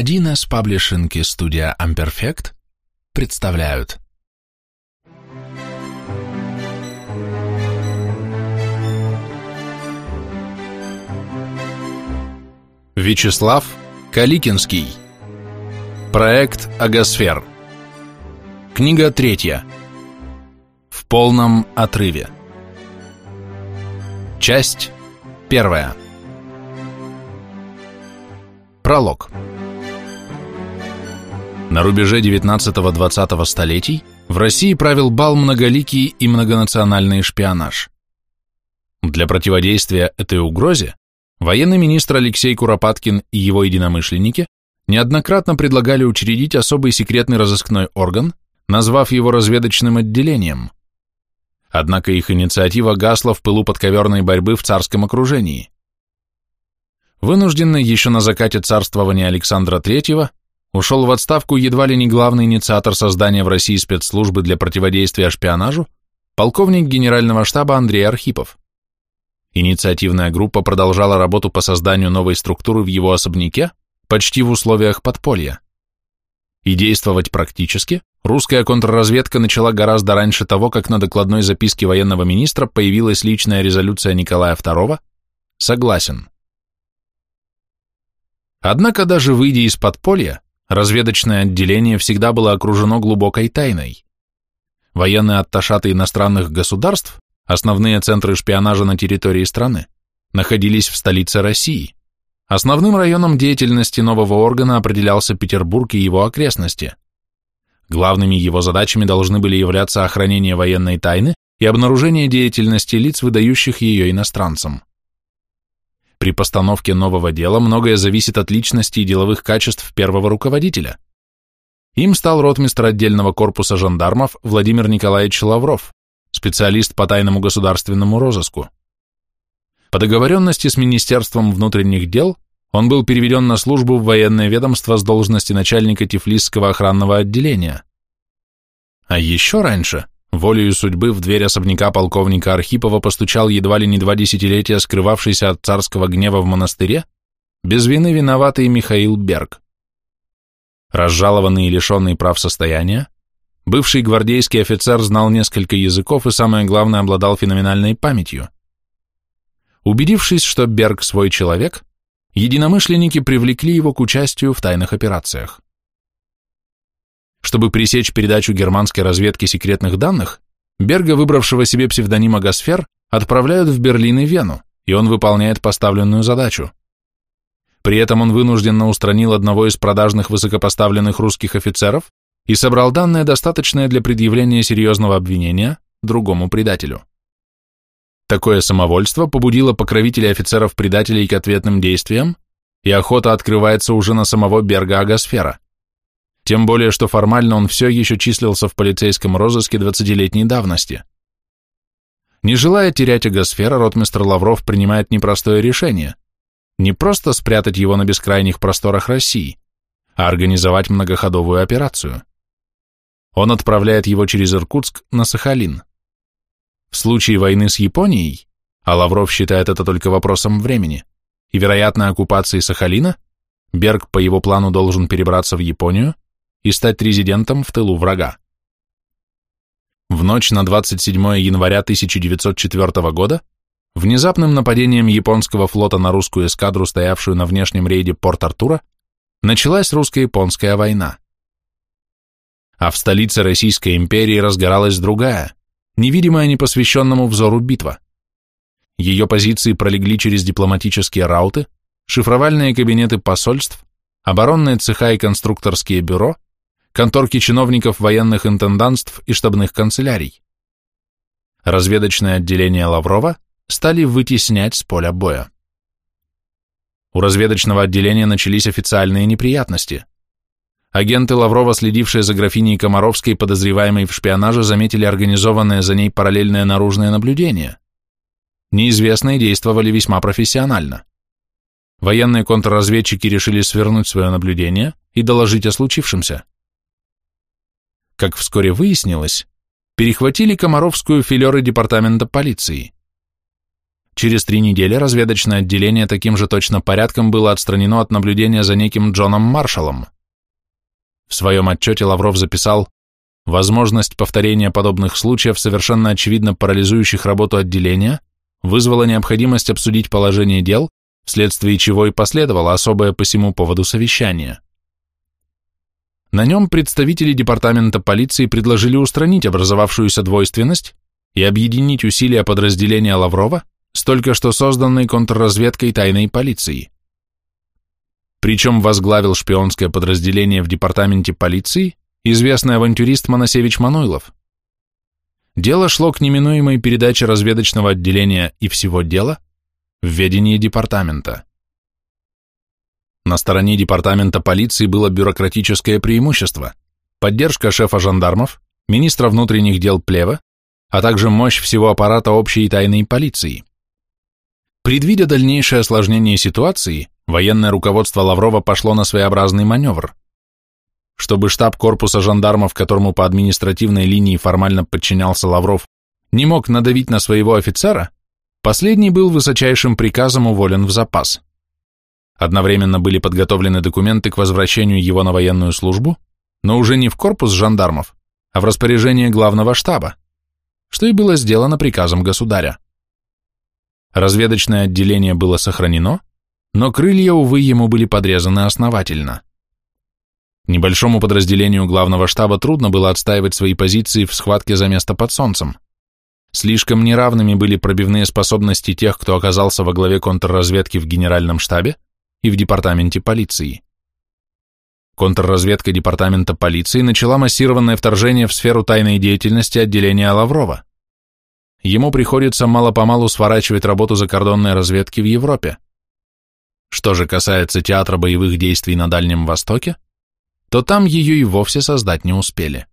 1С Паблишинг и студия Amperfect представляют. Вячеслав Каликинский. Проект Агосфер Книга третья. В полном отрыве. Часть первая. Пролог На рубеже 19-20 столетий в России правил бал многоликий и многонациональный шпионаж. Для противодействия этой угрозе военный министр Алексей Куропаткин и его единомышленники неоднократно предлагали учредить особый секретный разыскной орган, назвав его разведочным отделением. Однако их инициатива гасла в пылу подковерной борьбы в царском окружении. Вынужденный еще на закате царствования Александра III ушел в отставку едва ли не главный инициатор создания в России спецслужбы для противодействия шпионажу, полковник генерального штаба Андрей Архипов. Инициативная группа продолжала работу по созданию новой структуры в его особняке, почти в условиях подполья. И действовать практически русская контрразведка начала гораздо раньше того, как на докладной записке военного министра появилась личная резолюция Николая II «Согласен». Однако даже выйдя из подполья, разведочное отделение всегда было окружено глубокой тайной. Военные атташаты иностранных государств, основные центры шпионажа на территории страны, находились в столице России. Основным районом деятельности нового органа определялся Петербург и его окрестности. Главными его задачами должны были являться охранение военной тайны и обнаружение деятельности лиц, выдающих ее иностранцам. При постановке нового дела многое зависит от личности и деловых качеств первого руководителя. Им стал ротмистр отдельного корпуса жандармов Владимир Николаевич Лавров, специалист по тайному государственному розыску. По договоренности с Министерством внутренних дел он был переведен на службу в военное ведомство с должности начальника Тифлисского охранного отделения. А еще раньше Волею судьбы в дверь особняка полковника Архипова постучал едва ли не два десятилетия скрывавшийся от царского гнева в монастыре, без вины виноватый Михаил Берг. Разжалованный и лишенный прав состояния, бывший гвардейский офицер знал несколько языков и, самое главное, обладал феноменальной памятью. Убедившись, что Берг свой человек, единомышленники привлекли его к участию в тайных операциях. Чтобы пресечь передачу германской разведки секретных данных, Берга, выбравшего себе псевдоним Агасфер, отправляют в Берлин и Вену, и он выполняет поставленную задачу. При этом он вынужденно устранил одного из продажных высокопоставленных русских офицеров и собрал данные, достаточные для предъявления серьезного обвинения другому предателю. Такое самовольство побудило покровителей офицеров-предателей к ответным действиям, и охота открывается уже на самого Берга Агасфера. Тем более, что формально он все еще числился в полицейском розыске 20-летней давности. Не желая терять агосфера, ротмистр Лавров принимает непростое решение. Не просто спрятать его на бескрайних просторах России, а организовать многоходовую операцию. Он отправляет его через Иркутск на Сахалин. В случае войны с Японией, а Лавров считает это только вопросом времени, и вероятной оккупации Сахалина, Берг по его плану должен перебраться в Японию, и стать резидентом в тылу врага. В ночь на 27 января 1904 года внезапным нападением японского флота на русскую эскадру, стоявшую на внешнем рейде Порт-Артура, началась русско-японская война. А в столице Российской империи разгоралась другая, невидимая непосвященному взору битва. Ее позиции пролегли через дипломатические рауты, шифровальные кабинеты посольств, оборонные цеха и конструкторские бюро, конторки чиновников военных интендантств и штабных канцелярий. Разведочное отделение Лаврова стали вытеснять с поля боя. У разведочного отделения начались официальные неприятности. Агенты Лаврова, следившие за графиней Комаровской, подозреваемой в шпионаже, заметили организованное за ней параллельное наружное наблюдение. Неизвестные действовали весьма профессионально. Военные контрразведчики решили свернуть свое наблюдение и доложить о случившемся как вскоре выяснилось, перехватили комаровскую филеры департамента полиции. Через три недели разведочное отделение таким же точно порядком было отстранено от наблюдения за неким Джоном Маршалом. В своем отчете Лавров записал «Возможность повторения подобных случаев, совершенно очевидно парализующих работу отделения, вызвала необходимость обсудить положение дел, вследствие чего и последовало особое по всему поводу совещание». На нем представители департамента полиции предложили устранить образовавшуюся двойственность и объединить усилия подразделения Лаврова с только что созданной контрразведкой тайной полиции. Причем возглавил шпионское подразделение в департаменте полиции известный авантюрист Моносевич Мануйлов. Дело шло к неминуемой передаче разведочного отделения и всего дела в ведение департамента. На стороне департамента полиции было бюрократическое преимущество, поддержка шефа жандармов, министра внутренних дел Плева, а также мощь всего аппарата общей и тайной полиции. Предвидя дальнейшее осложнение ситуации, военное руководство Лаврова пошло на своеобразный маневр. Чтобы штаб корпуса жандармов, которому по административной линии формально подчинялся Лавров, не мог надавить на своего офицера, последний был высочайшим приказом уволен в запас. Одновременно были подготовлены документы к возвращению его на военную службу, но уже не в корпус жандармов, а в распоряжение главного штаба, что и было сделано приказом государя. Разведочное отделение было сохранено, но крылья, увы, ему были подрезаны основательно. Небольшому подразделению главного штаба трудно было отстаивать свои позиции в схватке за место под солнцем. Слишком неравными были пробивные способности тех, кто оказался во главе контрразведки в генеральном штабе, и в департаменте полиции. Контрразведка департамента полиции начала массированное вторжение в сферу тайной деятельности отделения Лаврова. Ему приходится мало-помалу сворачивать работу закордонной разведки в Европе. Что же касается театра боевых действий на Дальнем Востоке, то там ее и вовсе создать не успели.